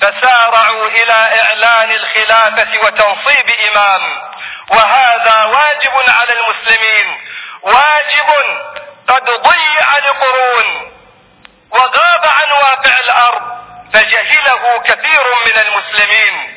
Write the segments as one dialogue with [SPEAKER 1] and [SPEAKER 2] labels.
[SPEAKER 1] فسارعوا إلى إعلان الخلافة وتنصيب إمام وهذا واجب على المسلمين واجب قد ضيع لقرون وغاب عن واقع الأرض فجهله كثير من المسلمين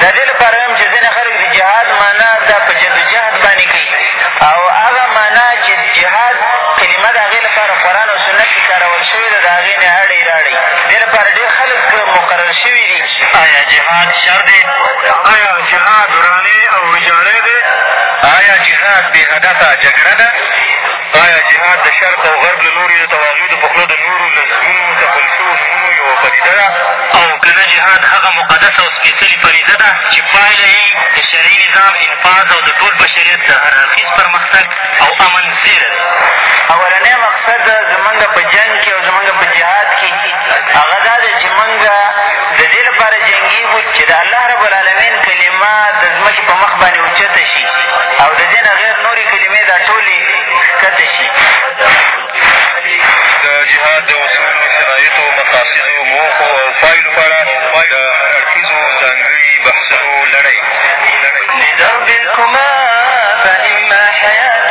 [SPEAKER 1] دا دې لپاره وایم چې ځینې خلک د جهاد معنا دا په جدوجهد باندې کوي او هغه معنا چې جهاد کلمه د هغې لپاره قرآن او سنت کښې کارول شوې ده د هغې نه اړی راړی دې لپاره ډېر خلک مقرر شوي دي
[SPEAKER 2] آیا جهاد شر دی
[SPEAKER 3] آیا جهاد ورانې او ویجاړی دی
[SPEAKER 2] آیا جهاد بې هدفه جګړه ده
[SPEAKER 3] آیا جهاد د شرق او غرب له لورې د طواغیتو په خوله د نورو لسګونو تپل شوو نومونو یوه پدیده ده
[SPEAKER 2] او که نه جهاد هغه مقدسه او سپېڅلې فریضه ده چې پایله یې د شرعي نظام انفاظ او د ټول بشریت د هر اړخیز پرمختګ او امن زېری دی
[SPEAKER 1] اولنی مقصد زمونږ په جنګ کې او زمونږ په جهاد کې هغه دا دی چې مونږ د دې لپاره جنګېږو چې د الله رب العالمین کلمه د ځمکې په مخ باندې اوچته شي او د دې نه غیر نورې کلمې دا ټولې ښکته شي
[SPEAKER 3] د جهاد د اصولو شرایطو مقاصدو موخو او پایلو په اړه د هراړخیزو ځانګړي بحثونو لړۍ
[SPEAKER 4] لدرب
[SPEAKER 5] الكما فإما حياة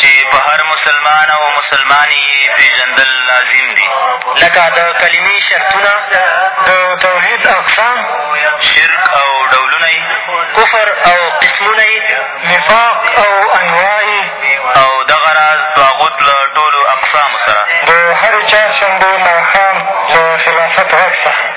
[SPEAKER 6] چې په هر مسلمان او مسلمانې یې پېژندل لازم دي
[SPEAKER 5] لکه د کلمې شرطونه د توحید اقسام
[SPEAKER 6] شرک او ډولونه یې
[SPEAKER 5] کفر او قسمونه یې نفاق او انواع یې
[SPEAKER 6] او دغه راز طاغوت له ټولو اقسامو سره
[SPEAKER 5] د هرې چهارشنبې ماښام له خلافت غږ څخه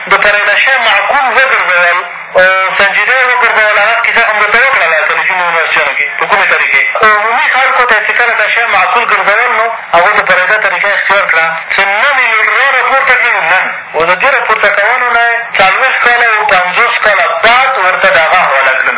[SPEAKER 5] د پر نشه محکوم وګرځول او سنجیده یې
[SPEAKER 7] وګرځول،
[SPEAKER 8] هغه
[SPEAKER 7] کیسه خو مو درته وکړه له کله چې
[SPEAKER 5] مو یونیورسټیانو کښې په کومې طریقې عمومي خلکو ته یې چې کله نشه معقول ګرځول نو هغوی ته پرېږده طریقه یې اختیار کړه چې نن یې لوډرا راپورته کړي نو نن او د دې راپورته کولو نه یې څلوېښت کاله او پنځوس کاله بعد ورته د هغه حواله
[SPEAKER 4] کړل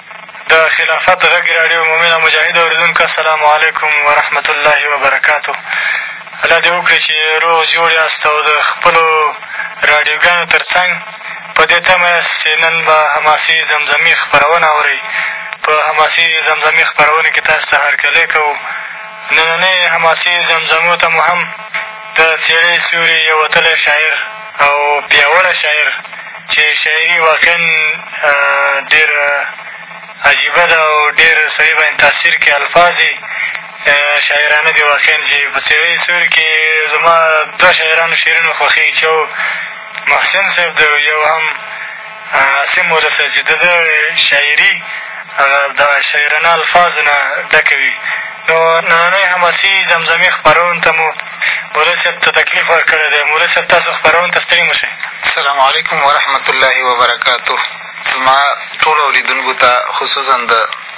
[SPEAKER 9] د
[SPEAKER 4] خلافت
[SPEAKER 10] غږ
[SPEAKER 11] راډیو مؤمن او مجاهد اورېدونکو السلام علیکم ورحمت الله وبرکاتو الله دې وکړي چې روغ جوړ یاست او د خپلو راډیوګانو تر څنګ په دې تمه یاست چې نن به حماسي زمزمي خپرونه اورئ په حماسي زمزمي خپرونه کې تاسو ته هرکلی کوو نننۍ حماسي زمزمو ته مو هم د څېړۍ سیوري یو وتلی شاعر او پیاوړی شاعر چې شاعري یې واقعا ډېر عجیبه ده او ډېر سړي باندې تاثیر کوي الفاظ یې شاعرانه دي واقعا چې په څېړۍ سوري کښې زما دوه شاعرانو شعرونه خوښېږي چې یو محسن صاحب دی او یو هم عاصم ولسه چې د ده شاعري هغه د شاعرانه الفاظو نه ډکه وي نو نننۍ حماسي زمزمې خپرونو ته مو مولوي صاحب ته تکلیف ورکړی دی مولوي صاحب تاسو خپرونو ته ستړي مه شئ
[SPEAKER 12] السلام علیکم ورحمت الله وبرکاتو زما ټولو اورېدونکو ته خصوصا د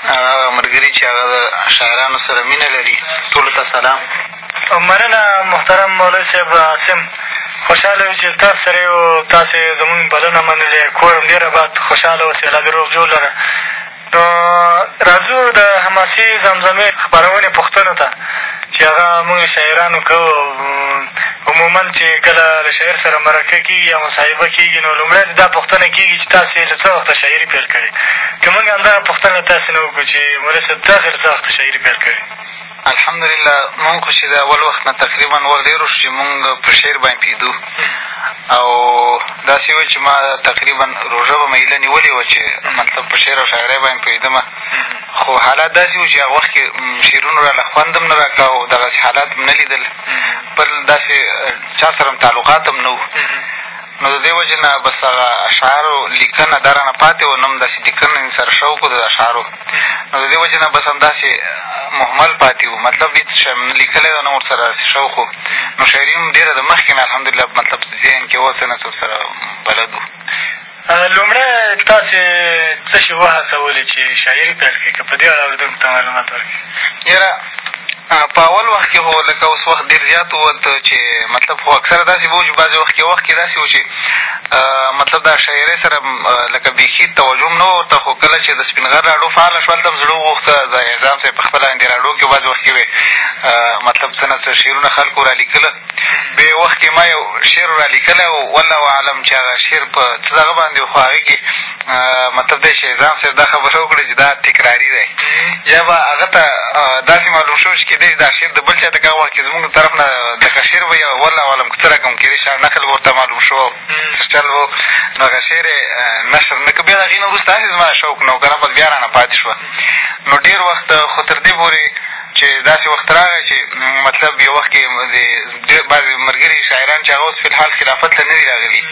[SPEAKER 12] هغه ملګري چې هغه د شاعرانو سره مینه لري ټولو ته سلام
[SPEAKER 11] مننه محترم مولوي صاحب عاصم خوشحاله یو چې تاسو سره یو تاسې زمونږ بلنه منلې کور ډېر اباد خوشحاله اوسې الله دې روغ جوړ لره نو راځو د حماسي زمزمې خپرونې پوښتنو ته چې هغه مونږ شاعرانو کوو عموما چې کله له شاعر سره مرکه کېږي یا مصاحبه کېږي نو لومړی دا پوښتنه کېږي چې تاسې له څه وخته شاعري پیل کړې که مونږ همدغه پوښتنه تاسې نه وکړو چې مولوي صاحب تاسې له څه وخته شاعري پیل کړې
[SPEAKER 12] الحمدلله مونږ خو چې د اول وخت نه تقریبا وخت ډېر وشو چې مونږ په شعر باندې پوهېدو او داسې وه چې ما تقریبا روژه به مې ایله نیولې وه چې مطلب په شعر او شاعرۍ باندې پوهېدم خو حالات داسې وو چې هغه وخت کښې شعرونو راله خوند هم نه را کا او دغسې حالات هم نه لیدل بل داسې چا سره هم تعلقات هم نه وو نو د دې وجې نه بس هغه اشعارو لیکنه دا رانه پاتې وه نه هم داسې لیکنه سره شوق و د اشعارو نو د دې وجې نه بس همداسې مهمل پاتې وو مطلب هېڅ شی مې نه لیکلی او نه مې ورسره داسې شوق و نو شاعري هم ډېره د مخکې نه الحمدلله مطلب ذهن کښې وه څه نه څه ورسره بلد وو
[SPEAKER 11] لومړی تاسې څه شي وهڅولې چې شاعري پیل کړئ که په دې اړه اورېدونکو ته معلومات ورکړئ
[SPEAKER 12] یاره په اول وخت کښې خو لکه اوس وخت ډېر زیات و هلته چې مطلب خو اکثره داسې به و چې بعضې وخت کښې وخت کښې داسې و چې مطلب دا شاعرۍ سره لکه بېخي توجه هم نه وه ورته خو کله چې د سپین غر راډو فعاله شوه هلته هم زړه وغوښته د اعظام صاحب په خپله هندې راډو کښې بعضې وخت کښې به یې مطلب څه نه څه شعرونه خلکو را لیکله بیا یو وخت کښې ما یو شعر را لیکلی و والله اعلم چې هغه شعر په څه هغه باندې و خو هغې کښې مطلب دا چې نظام صاحب دا خبره وکړه چې دا تکراري دی یا به هغه ته داسې معلوم شوی چې کېدای شي دا شعر د بل چا ته که هغه وخت کښې زمونږ طرف نه دغه شعر به یې والله عالم که څه رقم کېدای شي نقل به ورته معلوم شو سټل به نو هغه شعر یې نشر نه که بیا د هغې نه وروسته هسې زما شوق نه و که نه بس بیا رانه پاتې شوه نو ډېر وخت خو تر دې پورې چې داسې وخت راغی چې مطلب یو وخت کښې بعضې ملګري شاعران چې هغه اوس فی الحال خلافت ته نه دي راغلي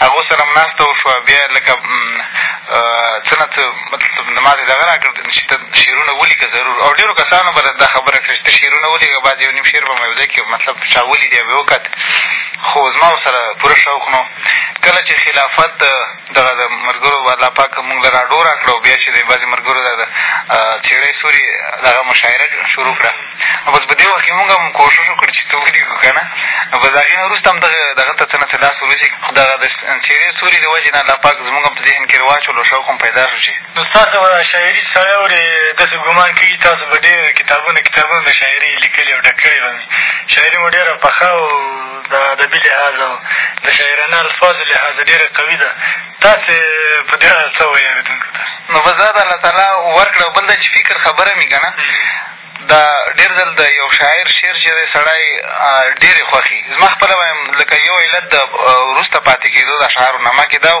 [SPEAKER 12] هغو سره هم ناسته وشوه بیا لکه څه نه څه مطلب ما ته دغه را کړ چې ته شعرونه ولیکه ضرور او ډېرو کسانو به دا خبره کړې چې ته شعرونه ولیکه بعد یو نیم شعر به مې یو ځای کښې مطلب چا ولید یا مې وکت خو زما ورسره پوره شوق نه کله چې خلافت دغه د ملګرو به الله پاک مونږ له راډو را کړه او بیا چې د بعضې ملګرو دا د څېړۍ سوري دغه مشاعره شروع کړه نو بس په دې وخت کښې مونږ هم کوشش وکړ چې څه ولیکو که نه نو بس د هغې نه وروسته هم دغه دغه ته څه نه څه لاس ولوسي دغه د څېړې سوري د وجې نه الله پاک زمونږ هم په ذهن کښې رواج شول او شوق هم پیدا شو چې
[SPEAKER 11] نو تاسو به شاعري سړی اورې داسې ګمان کوي تاسو به ډېر کتابونه کتابونه د شاعرۍ لیکلي او ډک کړي به مې شاعري مو ډېره پخه او د ادبي لحاظه او د شاعرانه الفاظو لحاظه ډېره قوي ده، تاسې په دې اړه څه وایئ اورېدونکو ته؟
[SPEAKER 12] نو بس دا د الله تعالی ورکړه او بل دا چې فکر خبره مې که نه دا ډېر ځل د یو شاعر شعر چې دی سړی ډېرې خوښي زما خپله وایم لکه یو علت د وروسته پاتې کېدو د اشعارو نه ما کېدای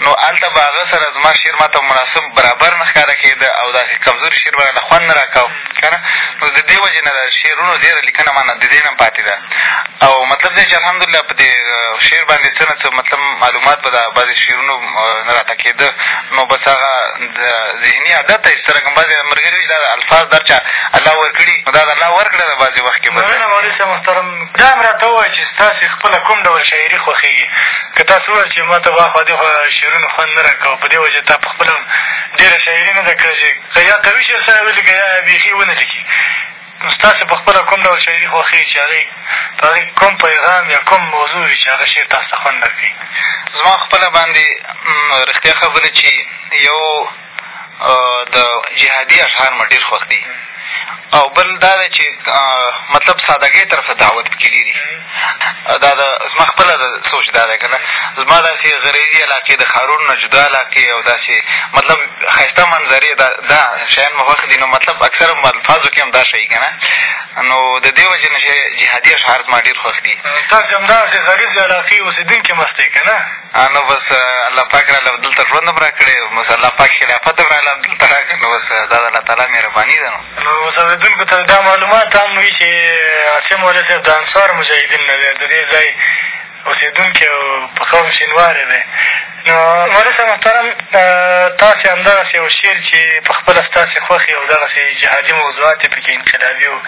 [SPEAKER 12] نو هلته به هغه سره زما شعر ما ته مناسب برابر نه ښکاره کېده او داسې کمزوری شعر به راته خوند نه راکاوه که نه نو د دې وجې نه د شعرونو ډېره لیکنه ما نه د دې نه پاتې ده او مطلب دا چې الحمدلله په دې شعر باندې څه نه څه مطلب معلومات به د بعضې شعرونو نه راته کېده نو بس هغه د ذهني عادت دی چې څرنګه بعضې ملګري وایي دا الفاظ دا چا الله ورکړي نو دا د الله ورکړه ده بعضې وخت کښې
[SPEAKER 11] مننه مولوي صاحب محترم دا هم راته ووایه چې ستاسې خپله کوم ډول شاعري خوښېږي؟ که تاسو وویل چې ما ته به اخوا دېخوا شعرونو خوند نه راکاوه، په دې وجه تا په خپله هم ډېره شاعري نه ده کړې چې که یا قوي شعر سره ولیکي یا یې بېخي ونه لیکي. نو ستاسې په خپله کوم ډول شاعري خوښېږي چې هغې په هغې کښې کوم پیغام یا کوم موضوع وي چې هغه شعر تاسو ته خوند در کوي؟
[SPEAKER 12] زما خپله باندې رښتیا خبرې چې یو د جهادي اشعار مې ډېر خوښ دي او بل دا دی چې مطلب سادګۍ طرف ته دعوت پکې ډېر وي دا د زما خپله د سوچ دا دی که نه زما داسې غرېزي علاقې د ښارونو نه جدا علاقې او داسې مطلب ښایسته منظرې دا دا شیان مې خوښ دي نو مطلب اکثره الفاظو کښې هم دا شي که نه نو د دې وجې نه چې جهادي اشعار زما ډېر خوښ دي
[SPEAKER 11] تاسې همدغسې غرېزې علاقې اوسېدونکي مست یې که نه
[SPEAKER 12] نو بس الله پاک راله همدلته ژوند هم را کړی او بس الله پاک خلافت هم راله همدلته را کړ نو بس دا د الله تعالی مهرباني ده نو
[SPEAKER 11] نو اوس اورېدونکو ته دا معلومات هم وي چې عاصم مولوي صاحب د انصار مجاهدین نه دی د دې ځای اوسېدونکی او په قوم شینواری دی نو مولوي صاحب محترم تاسې همدغسې یو شعر چې په خپله ستاسې خوښې او دغسې جهادي موضوعات یې پکې انقلابي او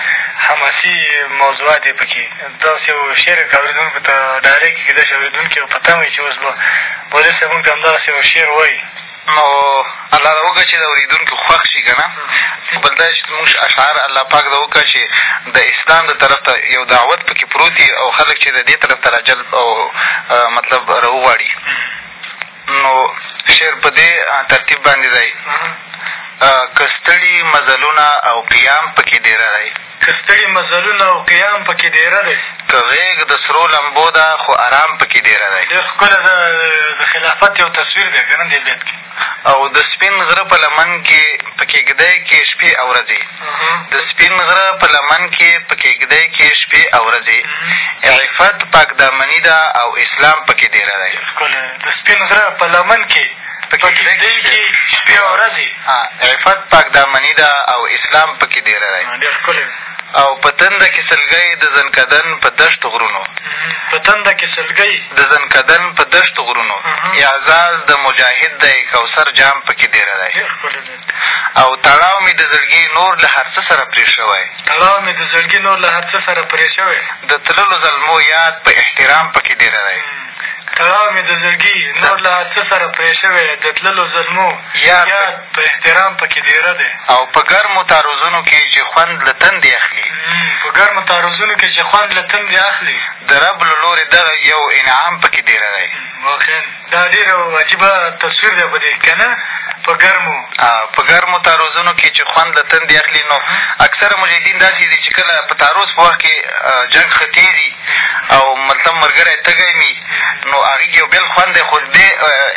[SPEAKER 11] حماسي موضوعات یې پکې تاسو یو شعر اورېدونکو ته ډالۍ کړئ، کېدای شي اورېدونکي به په تمه وي چې اوس به مولوي صاحب مونږ ته همدغسې یو شعر ووایي.
[SPEAKER 12] نو الله د وکړه چې د اورېدونکو خوښ شي، که نه؟ بل دا چې زموږ اشعار الله پاک د وکړه چې د اسلام د طرف ته یو دعوت په کې پروت وي او خلک چې د دې طرف ته راجلب او مطلب راوغواړي. نو شعر په دې ترتیب باندې دی که ستړي مزلونه او قیام په کې دېره دی
[SPEAKER 11] که ستړي مزلونه او قیام په کې دېره دی
[SPEAKER 12] که غېږ د سرو لمبو ده خو ارام په کې دېره دی
[SPEAKER 11] ډېر ښکلی ده د خلافت یو تصویر دی که نه دې بیت کې
[SPEAKER 12] او د سپین غره په لمن کې په کېږدۍ کې شپې او ورځې د سپين غره په لمن کې په کېږدۍ کې شپې او ورځې عفت پاک دامني ده او اسلام پکې دېره دی. ښکلی دی.
[SPEAKER 11] د سپين غره په لمن کې په کېږدۍ کې شپې او ورځې.
[SPEAKER 12] عفت پاک دامني ده او اسلام پکې دېره دی.
[SPEAKER 11] ډېر ښکلی دی.
[SPEAKER 12] او په تنده کې سلګۍ د زنکدن په دشتو غرونو
[SPEAKER 11] په تنده کې سلګۍ
[SPEAKER 12] د زنکدن په دشتو غرونو اعزاز د مجاهد دی کوثر جام پکې دېره دی او تړاو مې د زړګي نور له هر څه سره پرې شوی.
[SPEAKER 11] تړاو مې د زړګي نور له هر څه سره پرې شوی.
[SPEAKER 12] د تللو زلمو یاد په احترام په کې دېره دی.
[SPEAKER 11] تړاو مې د زړګي نور له هر څه سره پرې شوی. د تللو زلمو یاد په احترام په کې دېره دی.
[SPEAKER 12] او په ګرمو تعرضونو کې چې خوند له تندې اخلي.
[SPEAKER 11] په ګرمو تعرضونو کې چې خوند له تندې اخلي.
[SPEAKER 12] د رب له لورې دغه یو انعام په کې دېره دی.
[SPEAKER 11] واقعا! دا ډېر عجیبه تصویر دی په دې کښې که نه په ګرمو.
[SPEAKER 12] په ګرمو تعرضونو کښې چې خوند له تندې اخلي نو اکثره مجاهدین داسې دي چې کله په تعرض په وخت کښې جنګ ختي ځي او مطلب ملګری تږی وي نو هغې کښې یو بېل خوند دی خو دې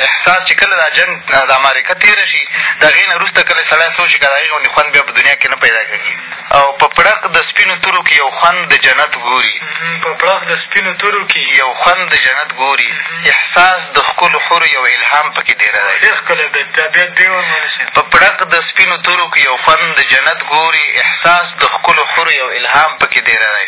[SPEAKER 12] احساس چې کله دا جنګ دا معرکه تېره شي د هغې نه وروسته کله سړی سوچ وکړي که د هغې غوندې خوند بیا په دنیا کښې نه پیدا کېږي او په پړق د سپینو تورو کي یو خوند د جنت ګوري.
[SPEAKER 11] په پړق د سپینو تورو کي
[SPEAKER 12] یو خوند د جنت ګوري. احساس د ښکلو حورو یو الهام په کي دېره دی.
[SPEAKER 11] ډېر ښکلی بیت دا بیت بیا ولولئ صاحب. په
[SPEAKER 12] پړق د سپینو تورو کي یو خوند د جنت ګوري. احساس د ښکلو حورو یو الهام په کي دېره دی.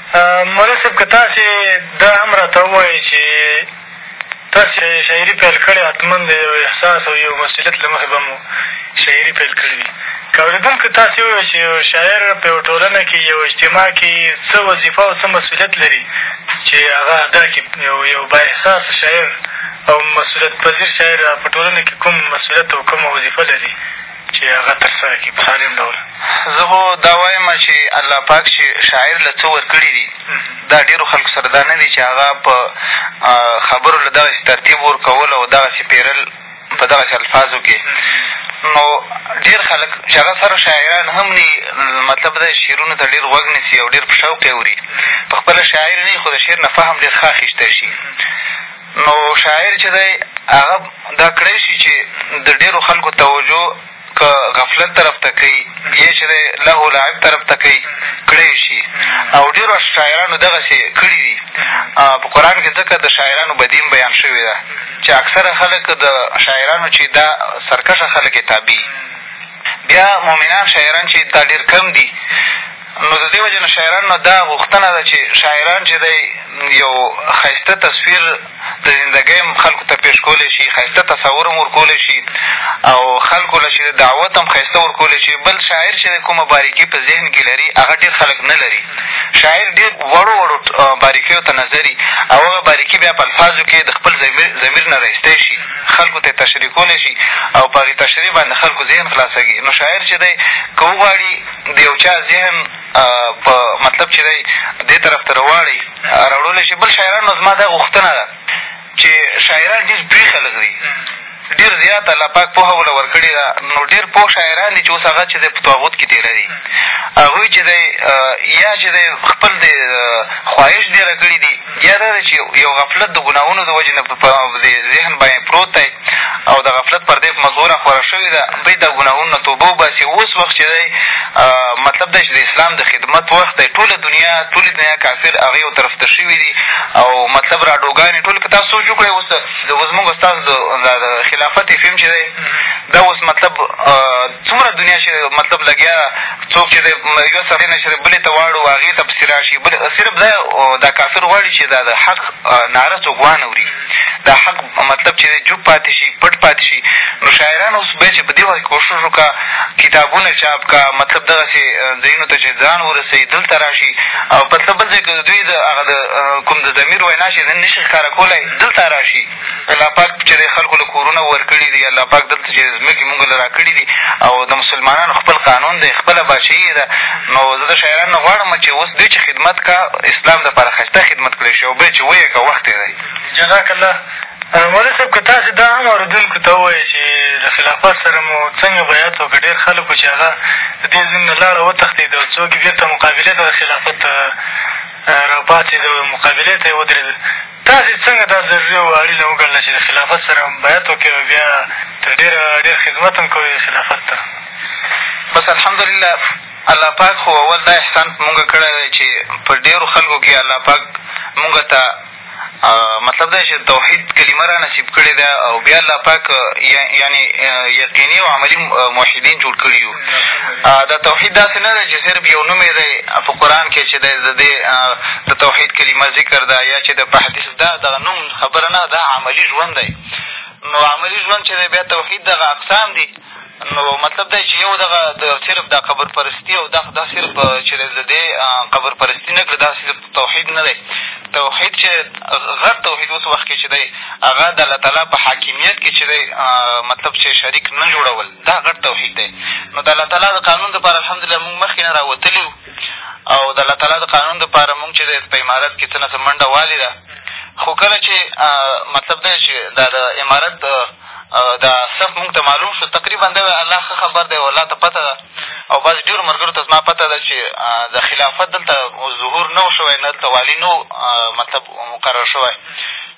[SPEAKER 11] مولوي صاحب که تاسې دا هم را ته ووایئ چې تاسې شاعري پیل کړې حتما د یو احساس او یو مسولیت له مخې به مو شاعري پیل کړې وي که اورېدونکو ته تاسې ووایئ چې یو شاعر په یوه ټولنه کې یو اجتماع کې څه وظیفه او څه مسولیت لري چې هغه ادا کړي یو یو با احساس شاعر او مسولیت پذیر شاعر په ټولنه کې کوم مسولیت او کومه وظیفه لري چې هغه ترسره کړي په سالم ډول.
[SPEAKER 12] زه خو دا وایم چې الله پاک چې شاعر له څه ورکړي دي دا ډېرو خلکو سره دا نه دي چې هغه په خبرو له دغسې ترتیب ورکول او دغسې پېرل په دغسې الفاظو کې نو ډېر خلک چې هغه سره شاعران هم نه مطلب دا شعرونو ته ډېر غوږ نیسي او ډېر په شوق یې اوري په خپله شاعر نه وي خو د شعر نه فهم ډېر ښه اخېستی شي نو شاعر چې دی هغه دا کړای شي چې د ډېرو خلکو توجه که غفلت طرف ته کوي یا چې دی لهو لعب طرف ته کوي کړای شي او ډېرو شاعرانو دغسې کړي دي په قرآن کښې ځکه د شاعرانو بدیم بیان شوې ده چې اکثره خلک د شاعرانو چې دا سرکشه خلک یې تابع بیا مؤمنان شاعران چې دا ډېر کم دي نو د دې وجې نه شاعرانو نه دا غوښتنه ده چې شاعران چې دی یو ښایسته تصویر د زندګۍ هم خلکو ته پېښ کولی شي ښایسته تصور هم ورکولی شي او خلکو له چې د دعوت هم ښایسته ورکولی شي بل شاعر چې دی کومه باریکي په ذهن کښې لري هغه ډېر خلک نه لري شاعر ډېر وړو وړو باریکیو ته نظري او هغه باریکي بیا په الفاظو کښې د خپل ضمیر نه رایستی شي خلکو ته یې تشریح کولی شي او په هغې تشریح باندې خلکو ذهن خلاصوي نو شاعر چې دی که وغواړي د یو چا ذهن په مطلب چې دی دې طرف ته رواړي راوړلی شي بل شاعران نو زما دا غوښتنه ده چې شاعران ډېر دوی خلک دي ډېر زیات الله پاک پوهه وله ورکړې ده نو ډېر پوه شاعران دي چې اوس هغه چې دی په طاغوت کښې تېره دي هغوی چې دی یا چې دی خپل د خواهش دېره کړي دي یا دا دی چې یو غفلت د ګناهونو د وجې نه په ذهن باندې پروت دی او د غفلت پردې په مزغو راخوره شوې ده دی دا ګناهونو نه توبه وباسي اوس وخت چې دی مطلب دا چې د اسلام د خدمت وخت دی ټوله دنیا ټولې دنیا کافر هغه یو طرف ته شوي دي او مطلب راډوګانې ټول که تاسو سوچ وکړئ اوس اوس مونږ ستاسو د خلافت افیم چې دی دا اوس مطلب څومره دنیا چې مطلب لګیا څوک چې د یوه صفحې نه شروع بلې ته واړو هغې ته پسې را شي بل صرف دا دا کافر غواړي چې دا د حق ناره څوک وانه وري دا حق مطلب چې دی جوب پاتې شي پټ پاتې شي نو شاعران اوس بیا چې په دې وخت کوشش وکړه کتابونه چاپ کا مطلب دغسې ځایونو ته چې ځان ورسوي دلته را شي او مطلب بل ځای که دوی د هغه د کوم د ضمیر وینا چې نه شي ښکاره کولی دلته را شي الله پاک چې دی خلکو له کورونه ورکړي دي، الله پاک دلته چې ځمکې مونږ له را کړي دي او د مسلمانانو خپل قانون دی، خپله باچهي یې ده، نو زه د شاعرانو نه غواړم چې اوس دوی چې خدمت کا اسلام دپاره ښه ته خدمت کړی شي او بیا چې ویې کا وخت یې دی.
[SPEAKER 11] جزاک الله. مولوي صاحب که تاسې دا هم اورېدونکو ته ووایئ چې له خلافت سره مو څنګه بیعت وکړ، ډېر خلک وو چې هغه د دې دین نه لاړه وتښتېد او څوک یې بېرته مقابلې ته د خلافت را پاڅېد او مقابلې ته یې ودرېدل، تاسې څنګه دا ضروري او اړينه وګڼله چې د خلافت سره بيعت وکړئ او بيا تر ډېره ډېر خدمت هم کوئ خلافت ته؟
[SPEAKER 12] بس الحمدلله الله پاک خو اول دا احسان په مونږ کړی دی چې په ډېرو خلکو کې الله پاک مونږ ته مطلب دا چې توحید کلمه را نصیب کړې ده او بیا الله پاک یعنې یقیني او عملي موحدین جوړ کړي یو دا توحید داسې نه دی چې صرف یو نوم یې دی په قرآن کښې چې دی د دې د توحید کلمه ذکر ده یا چې د په حدیث دا دغه نوم خبره نه دا عملي ژوند دی نو عملي ژوند چې دی بیا توحید دغه اقسام دي نو مطلب دا چې یو دغه د صرف دا قبر پرستي او دا دا صرف چې د دې قبر پرستي نه کړې دا صرف توحید نه دی توحید چې غټ توحید اوس وخت کښې چې دی هغه د الله تعالی په حاکمیت کښې چې دی مطلب چې شریک نه جوړول دا غټ توحید دی نو د الله تعالی د قانون دپاره الحمدلله مونږ مخکې نه راوتلي یو او د الله تعالی د قانون دپاره مونږ چې دی په امارت کې څه نه څه منډه والې ده خو کله چې مطلب دا دی چې دا د امارت دا صف مونږ ته معلوم شو تقریبا دا الله ښه خبر دی او الله ته پته ده او بعضې ډېرو ملګرو ته زما پته ده چې د خلافت دلته ظهور نه و شوی نه دلته والي نه و مطلب مقرر شوی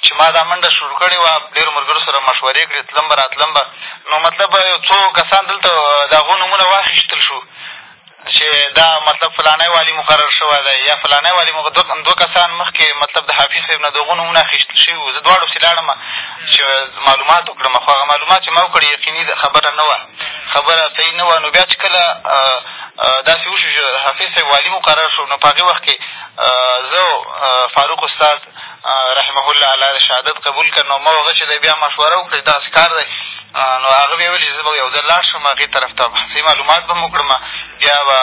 [SPEAKER 12] چې ما دا منډه شروع کړې وه، ډېرو ملګرو سره مشورې کړې، تلم به راتلم به، نو مطلب یو څو کسان دلته د هغو نومونه واخېستل شو چې دا مطلب فلانی والي مقرر شوی دی یا فلانی والي دوه دوه کسان مخکې مطلب د حافظ صاحب نه د هغو نومونه اخېستل شوي وو، زه دواړو پسې لاړم چې معلومات وکړم، خو هغه معلومات چې ما وکړل یقیني خبره نه وه، خبره صحیح نه وه، نو بیا چې کله داسې وشو چې حافظ صاحب والي مقرر شو، نو په هغې وخت کښې زه فاروق استاد رحمه الله الله د شهادت قبول کړه نو هغه چې دی بیا مشوره وکړه چې دغسې کار دی نو هغه بیا ویل چې زه به یو ځل لاړ شم هغې طرف ته صحیح معلومات به هم وکړم بیا به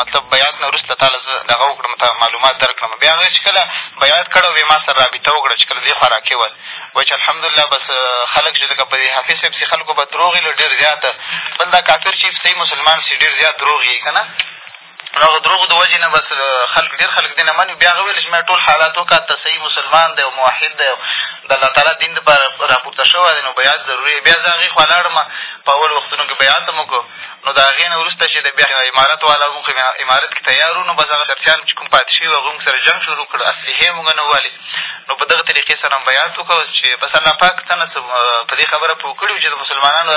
[SPEAKER 12] مطلب بیعت نه وروسته تا له زه دغه وکړم تا معلومات در کړم بیا هغه چې کله بیعت کړی بیا ما سره رابطه وکړه چې کله دې خوا را کېول وایي چې الحمدلله بس خلک چې لکه په دې حافظ صاحب چې خلکو به دروغ ویل ډېر زیات بل دا کافر چې صحیح مسلمان شي ډېر زیات دروغ یي که نه نو هغه دروغو د وجې نه بس خلک ډېر خلک دې نه مني بیا هغه ویل چې ما ټول حالات وکاته صحیح مسلمان دی او موحد دی او د الله تعالی دین دپاره را پورته شوی دی نو بیعت ضروري دی بیا زه هغې خوا لاړم په اولو وختونو کښې بیعت هم وکړو نو د هغې نه وروسته چې د بیا امارت والا مونږ امارت کښې تیار وو نو بس هغه چرسیان چې کوم پاتې شوي وو هغوی مونږ سره جنګ شروع کړ اسلحې یې مونږ نه والې نو په دغه طریقې سره هم بیعت وکړو چې بس الله پاک څه نه څه په دې خبره پوه کړي وو چې د مسلمانانو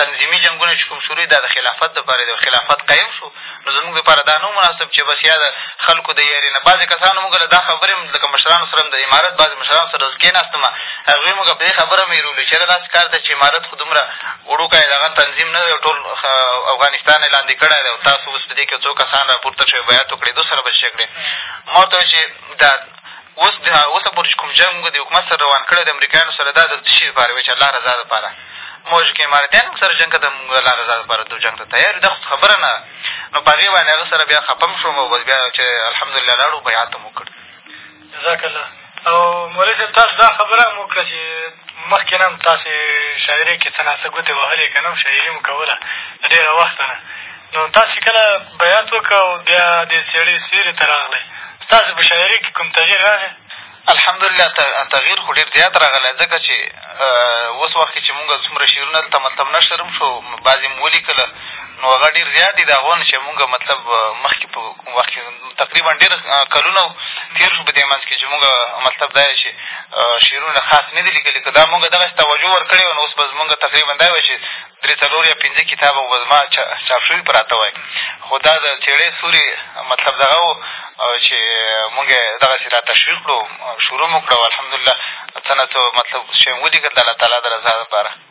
[SPEAKER 12] تنظیمي جنګونه چې کوم شروع یې دا د خلافت لپاره دی او خلافت قایم شو نو زموږ لپاره دا نه وو مناسب چې بس یا د خلکو د یارې نه بعضې کسانو موږ له دا خبرې هم لکه مشرانو سره هم د امارت بعضې مشرانو سره زه کېناستم هغوی موږ په دې خبره هم وېرولي چې یاره داسې کار دی چې امارت خو دومره وړوکی دغه تنظیم نه دی او ټول افغانستان یې لاندې کړی دی او تاسو اوس په دې کښې څو کسان راپورته شوئ بیعت وکړئ دوی سره به څه شی کړئ ما ورته وویل چې دا اوس د اوسه پورې چې کوم جنګ موږ د حکومت سره روان کړی او د امریکایانو سره دا د څه شي لپاره وي چې الله رضا لپاره موږ چې کوم امارتیان موږ سره جنګ کړی موږ الله رضا لپاره د جنګ ته تیار یو دا خو خبره نه ده نو په هغې باندې هغه سره بیا خپه هم شوم او بس بیا چې الحمدلله لاړو بیعت هم وکړ
[SPEAKER 11] جزاک الله او مولوي صاحب تاسو دا خبره هم وکړه چې مخکې نه هم تاسې شاعرۍ کښې څه ناڅه ګوتې وهلې که نه شاعري مو کوله له ډېره وخته نه نو تاسې کله بیعت وکړ او بیا دې څېړې څېرې ته راغلئ ستاسې په شاعرۍ کښې کوم تغییر راغی
[SPEAKER 12] الحمدالله تغییر خو ډېر زیات راغلی ځکه چې اوس وخت کښې چې مونږ څومره شعرونه دلته مطلب نشر هم شو بعضې مو ولیکل نو هغه ډېر زیات دي د هغو نه چې مونږ مطلب مخکې په کوم وخت کښې تقریبا ډېر کلونه تېر شو په دې منځ کښې چې مونږ مطلب دا دی چې شعرونه خاص نه دي لیکلي که دا مونږ دغسې توجه ورکړې وای نو اوس به زمونږ تقریبا دا وای چې درې څلور یا پېنځه کتابه به زما چاپ شوي پراته وای خو دا د څېړې سورې مطلب دغه و چې مونږ یې دغسې را تشویق کړو شروع مو کړه او الحمدلله څه نه څه مطلب شی مو ولیکل د الله تعالی د رضا
[SPEAKER 11] لپاره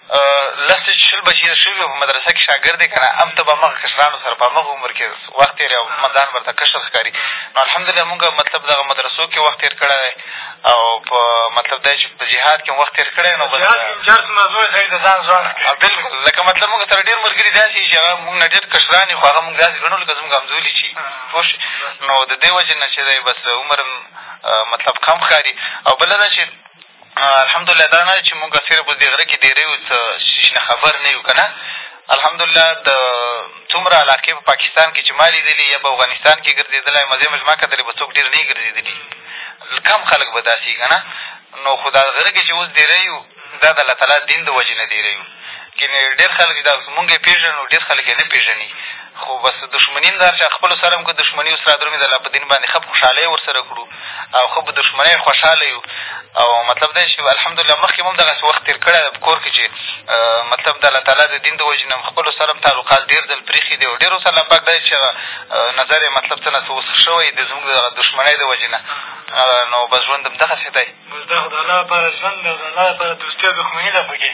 [SPEAKER 11] لس چې شل بچي یې شوي وي په
[SPEAKER 12] مدرسه کښې شاګرد یې که نه هم ته به همغه کشرانو سره په همغه عمر کښې وخت تېروې او ځان به ورته کشر ښکاري نو الحمدالله مونږ مطلب دغه مدرسو کښې وخت تېر کړی دی او په مطلب دا چې په جهاد کښې هم وخت تېر کړی نو بلکل لکه مطلب مونږ سره ډېر ملګري داسې دي چې هغه مونږ نه ډېر کشران دي خو هغه مونږ داسې ګڼو لکه زمونږ همزولي چې پوه شوې نو د دې وجې نه چې دی بس عمر هم مطلب کم ښکاري او بله دا چې الحمدالله دا نه چې مونږ صرف اوس دې غره کښې دېره یو څه شي نه خبر نه یو که نه الحمدالله د څومره علاقې په پاکستان کښې چې ما لیدلي یا په افغانستان کښې ګرځېدلی یم زه یم زما کتلې به څوک ډېر نه وي ګرځېدلي کم خلک به داسې وي که نه نو خو دا غره کښې چې اوس دېره یو دا د الله تعالی دین د وجې نه دېره یو ګنې ډېر خلک دا مونږ یې پېژنو ډېر خلک یې نه پېژني خو بس دښمني هم د هر چا خپلو سره هم که دښمني ورسره درومي د الله په دین باندې ښه په خوشحالۍ ورسره کړو او ښه په دښمنۍ خوشحاله یو او مطلب دا چې الحمدلله مخکې مو هم دغسې وخت تېر کړی ده په کور کښې چې مطلب د الله تعالی د دین د وجې نه هم خپلو سره هم تعلقات ډېر ځل پرېښي دي او ډېر اوس الله پاک دا چې هغه نظر یې مطلب څه نه څه اوس ښه شوی د زموږ د دښمنۍ د وجې نه نو بس ژوند هم دغسې دی
[SPEAKER 11] بس دا خو د الله لپاره ژوند دی او د الله لپاره دوستي او دښمني ده په کښې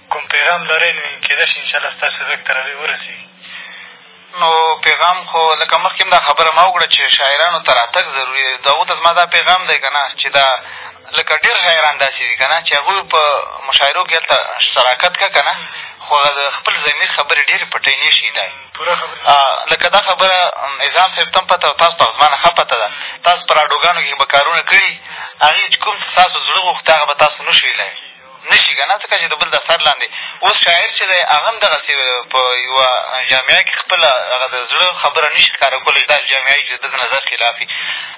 [SPEAKER 11] کوم پېغام لرئ نو کېدای شي انشاالله ستاسو غږ تر هغوی ورسېږي
[SPEAKER 12] نو پېغام خو لکه مخکې هم دا خبره ما وکړه چې شاعرانو ته راتګ ضروري دی هغو ته زما دا پېغام دی که نه چې دا لکه ډېر شاعران داسې دي که نه چې هغوی په مشاعرو کښې هلته شراکت کړه که نه خو هغه د خپل ضمیر خبرې ډېرې پټۍ نه شي دای لکه دا خبره نظام صاحب ته هم پته او تاسو ته زما نه ښه پته ده تاسو په راډوګانو کښې به کارونه کړي هغې چې کوم ستاسو زړه غوښته هغه به تاسو نه شو ویلای نه شي که نه ځکه چې د بل د اثر لاندې اوس شاعر چې دی هغه هم دغسې په یوه جامعه کښې خپله هغه د زړه خبره نه شي ښکاره کولی چې دا جامعه یې چې د ده د نظر خلاف وي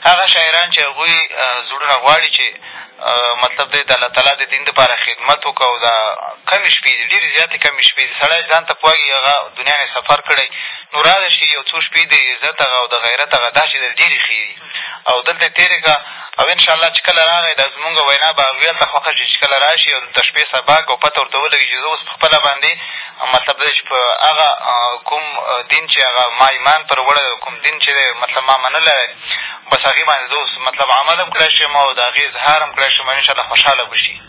[SPEAKER 12] هغه شاعران چې هغوی زړونه غواړي چې مطلب دی د الله تعالی د دین دپاره خدمت وکړه او دا کمې شپې دي ډېرې زیاتې کمې شپې دي سړی ځان ته پوهېږي هغه دنیا نه سفر کړی نو راغی شي یو څو شپې د عزت هغه او د غیرت هغه دا چې دی ډېرې ښې دي او دلته یې تېرې کړه او ان شاءالله چې کله راغی دا زمونږ وینا به هغوی هلته خوښه شي چې کله را شي او د شپې سبا او پته ورته ولګي چې زه اوس په خپله باندې مطلب دا چې په هغه کوم دین چې هغه ما ایمان پر وړی کوم دین چې دی مطلب ما منلی دی بس هغې باندې زه اوس مطلب عمل هم کړی شم او د هغې اظهار هم کړی شم انشاءالله خوشحاله به شي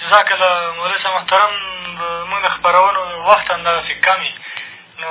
[SPEAKER 11] جزاک الله مولوي صاحب محترم زمونږ د خپرونو وخت همدغسې کم وي نو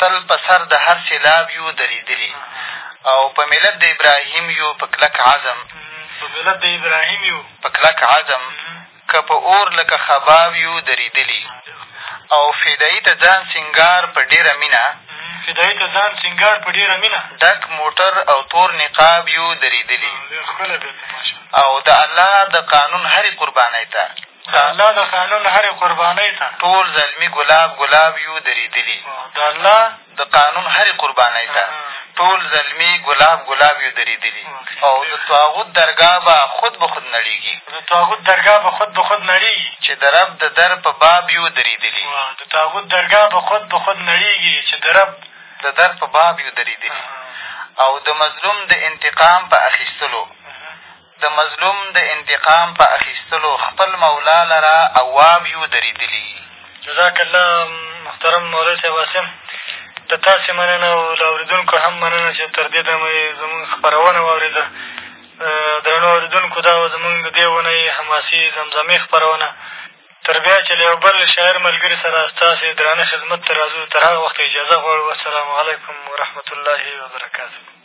[SPEAKER 12] تل په سر د هر سېلاب یو درېدلي او په ملت د ابراهیم یو په کلک عزم
[SPEAKER 11] په ملت د ابراهیم یو
[SPEAKER 12] په کلک عزم که په اور لکه خباب یو درېدلي او فدايي ته ځان سینګار په ډېره مینه
[SPEAKER 11] فدايي ته ځان سینګار په ډېره مینه
[SPEAKER 12] ډک موټر او تور نقاب یو درېدلي او د الله د قانون هرې قربانۍ ته
[SPEAKER 11] د الله د قانون هرې قربانۍ ته.
[SPEAKER 12] ټول زلمي ګلاب ګلاب یو درېدلي.
[SPEAKER 11] د الله
[SPEAKER 12] د قانون هرې قربانۍ ته. ټول زلمي ګلاب ګلاب یو درېدلي. او د طاغوت درګاه به خود به خود نړېږي.
[SPEAKER 11] د طاغوت درګاه به خود به خود نړېږي.
[SPEAKER 12] چې د رب د در په باب یو درېدلي.
[SPEAKER 11] د طاغوت درګاه به خود به خود نړېږي. چې د رب
[SPEAKER 12] د در په باب یو درېدلي. او د مظلوم د انتقام په اخیستلو. د مظلوم د انتقام په اخیستلو خپل مولا لره اواب یو درېدلي.
[SPEAKER 11] جزاک الله محترم مولوي صاحب عاصم له تاسې مننه او له اورېدونکو هم مننه چې تر دې دمه یې زموږ خپرونه واورېده درنو اورېدونکو دا وه زموږ د دې اونۍ حماسي زمزمې خپرونه تر بیا چې له یو بل شاعر ملګري سره ستاسې درانه خدمت ته راځو تر هغه وخته اجازه غواړو السلام علیکم ورحمة الله
[SPEAKER 13] وبرکاته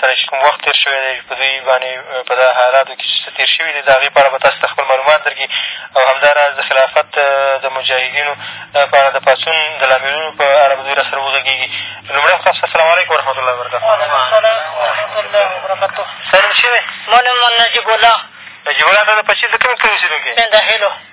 [SPEAKER 13] سره
[SPEAKER 14] چې کوم وخت تېر شوی دی په دوی باندې په دغه حالاتو کښې چې څه تېر شوي دي د هغې په اړه به تاسې ته خپل معلومات درکړي او همدا راز د خلافت د مجاهدينو په اړه د پاڅون د لاملونو په اړه به دوی راسره وغږېږي لومړی خو تاسو ته السلام علیکم ورحمت الله وبرکاته وعلیکم
[SPEAKER 15] السلام ورحمت الله
[SPEAKER 16] وبرکاته سر مو څه دی؟
[SPEAKER 14] مو نوم نجیب الله نجیب الله ته د پچیر د کومې کلي اوسېدونکی
[SPEAKER 15] یې؟ د هېلو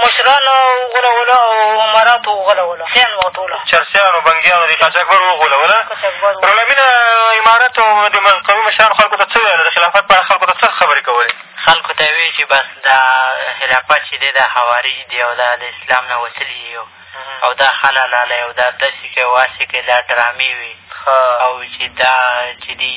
[SPEAKER 15] مشرانو وغولولو او اماراتو وغولولو چرسیانو او ټولو
[SPEAKER 11] چرسیانو بنګیانو دې قاچاقبرو وغولوله
[SPEAKER 15] روله
[SPEAKER 11] مینه امارت او د قومي مشرانو خلکو ته څه ویل د خلافت په اړه خلکو ته څه خبرې کولې
[SPEAKER 14] خلکو ته یې چې بس دا خلافت چې دی دا خوارج دی او دا د اسلام نه وتلي دي او دا خلا لالی او دا داسې کوي او هسې کوي دا ډرامې وي او چې دا چې دی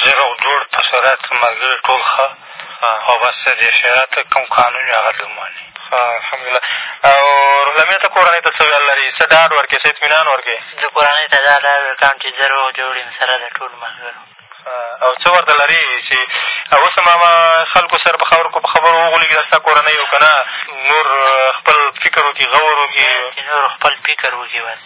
[SPEAKER 15] زه
[SPEAKER 17] روغ جوړ په سرعت ملګري ټول ښه او بس د شرعت کوم قانون وي هغه دې ومني
[SPEAKER 11] الحمدلله او روحلمې ته کورنۍ ته څه ویل لري څه ډاډ ورکړې څه اطمینان ورکړې
[SPEAKER 14] زه کورنۍ ته دا ډاډ ورکوم چې زه روغ جوړ یم سره د ټولو ملګرو
[SPEAKER 11] او څه ورته لرې چې اوس هم هغه خلکو سره په خبرو په خبرو وغولېږي دا ستا کورنۍ او که نه نور خپل فکر وکړي غور وکړي
[SPEAKER 14] چې نور خپل فکر وکړي بس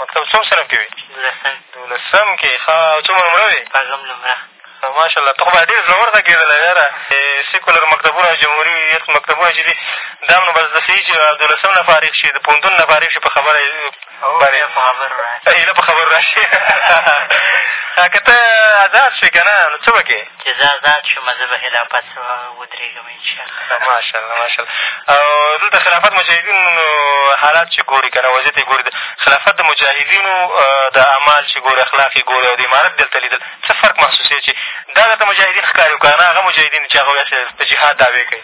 [SPEAKER 11] مکتب څوم صنف کښې وې؟
[SPEAKER 14] دولسم
[SPEAKER 11] دولسم کښې ښه او څومره نمره وې؟
[SPEAKER 14] شپږم نمره
[SPEAKER 11] ماشاءالله ته خو باید ډېر زړور غږ کېدلی یاره سیکولر مکتبونه او جمهوریت مکتبونه چې دي دا هم نو بس داسې وي چې دولسم نه فارغ شي د پوهنتون نه فارغ شي په خبره
[SPEAKER 18] باندې
[SPEAKER 14] ایله په خبرو را شي که ته ازاد شوې که نه نو څه به کوې
[SPEAKER 18] چې زه ازاد شم زه به خلافت ودرېږم
[SPEAKER 14] ماشاءالله ماشاءالله او دلته خلافت مجاهدین حالات چې ګوري که نه وضعیت یې ګوري د خلافت د مجاهدینو د اعمال چې ګوري اخلاق یې ګوري او د امارت دلته لیدل څه فرق محسوسوې چې دا درته مجاهدین ښکاري او که نه هغه مجاهدین چې هغوی هسې د جهاد دعوې کوي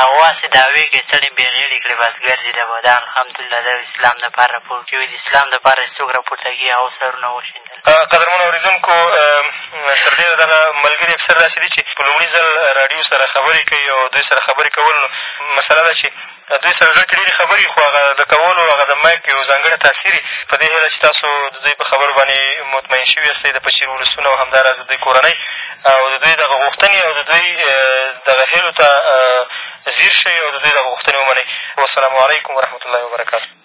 [SPEAKER 18] هغو هسې دعوې کوي څڼې بې غېړې کړې بس ګرځي د بادان الحمدلله د اسلام دپاره راپور کوي د اسلام دپاره چې څوک راپورته کېږي هغو سرونه وشیندل
[SPEAKER 14] قدرمنو اورېدونکو تر ډېره دغه ملګري اکثر داسې دي چې په لومړي ځل راډیو سره خبرې کوي او دوی سره خبرې کول نو مسله ده چې دوی سره زړه کښې ډېرې خبرې وي خو هغه د کولو هغه د مایک یو ځانګړی تاثیر وي په دې هیله چې تاسو د دوی په خبرو باندې مطمئن شوي یاستئ د پچیر ولسونه او همداراز د دوی کورنۍ او د دوی دغه غوښتنې او د دوی دغه هیلو ته ځیر شئ او د دوی دغه غوښتنې ومنئ والسلام علیکم ورحمتالله وبرکاتو